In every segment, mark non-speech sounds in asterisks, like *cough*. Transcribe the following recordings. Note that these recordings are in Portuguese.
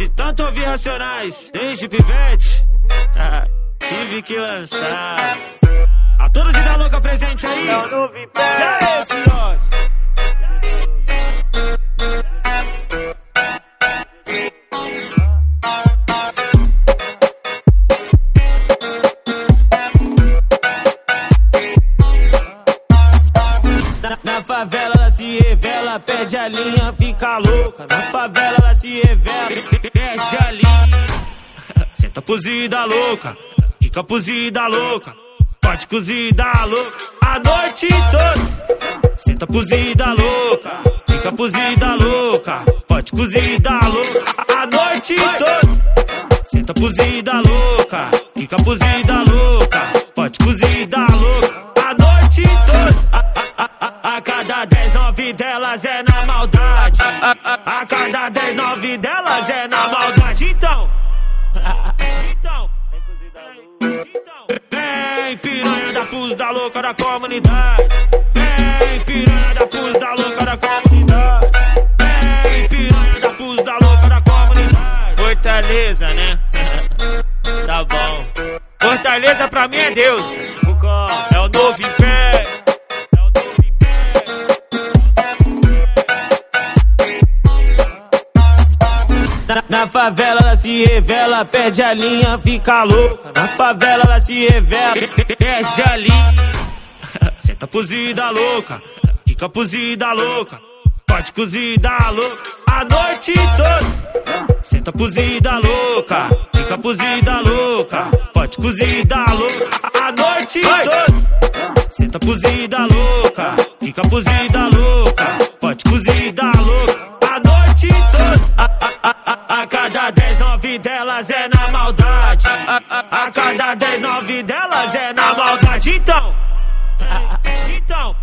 De tanto ouvir racionais, desde pivete, ah, tive que lançar. A todos vida louca presente aí. É o novo Na, favela ela se revela, perde a linha, fica louca. Na favela ela se revela, perde a linha. *laughs* Senta cozida louca, fica cozida louca. Pode cozida louca a noite toda. Senta cozida louca, fica cozida louca. Pode cozida louca a noite toda. Senta cozida louca, fica cozida louca. A, cada dez, nove delas é na maldade. A, cada dez, nove delas é na maldade. Então. Então. Vem, piranha da pus da louca da comunidade. Vem, piranha da pus da louca da comunidade. Vem, piranha da pus da louca da comunidade. Fortaleza, né? *laughs* tá bom. Fortaleza pra mim é Deus. É o novo Na, favela ela se revela, perde a linha, fica louca. Na favela ela se revela, perde a linha. *laughs* Senta cozida louca, fica cozida louca. Pode cozida louca a noite toda. Senta cozida louca, fica cozida louca. Pode cozida louca a noite toda. Senta cozida louca, fica cozida louca. Nove delas é na maldade. A, cada dez, nove delas é na maldade. Então, então.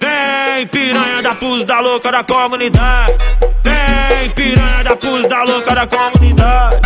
Vem, piranha da pus da louca da comunidade. Vem, piranha da pus da louca da comunidade.